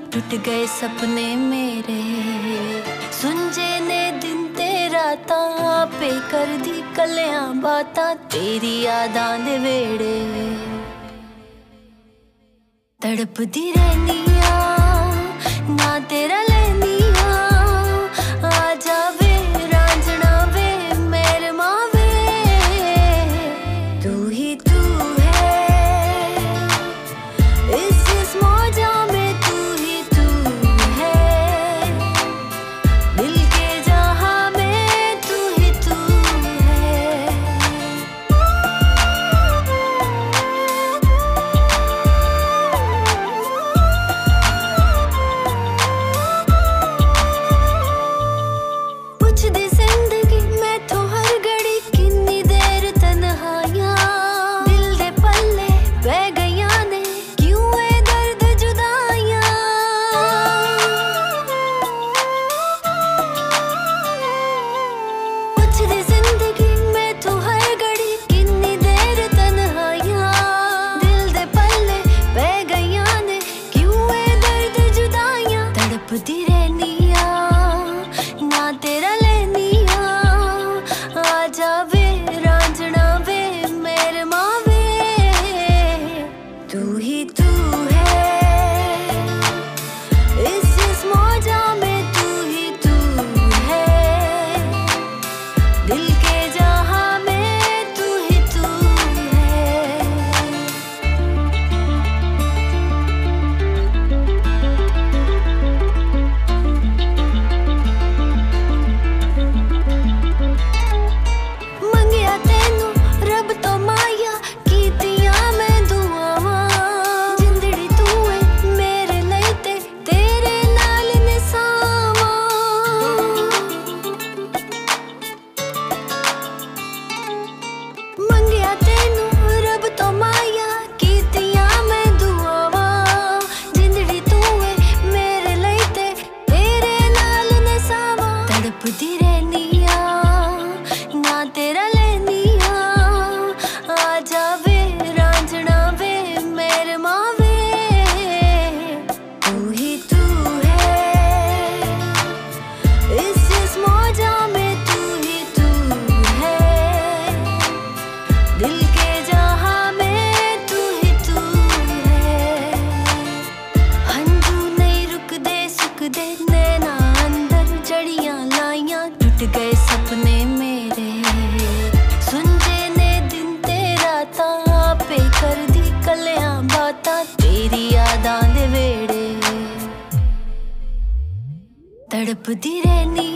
टूट गए सपने मेरे। ਸੁੰਝੇ ਨੇ ਦਿਨ ਤੇ ਰਾਤਾਂ ਆਪੇ ਕਰਦੀ ਕਲਿਆਂ ਬਾਤਾਂ ਤੇਰੀ ਯਾਦਾਂ ਦੇ ਵੇੜੇ ਤੜਪਦੀ ਰਹਿਨੀਆਂ ਨਾ तड़पती रहनी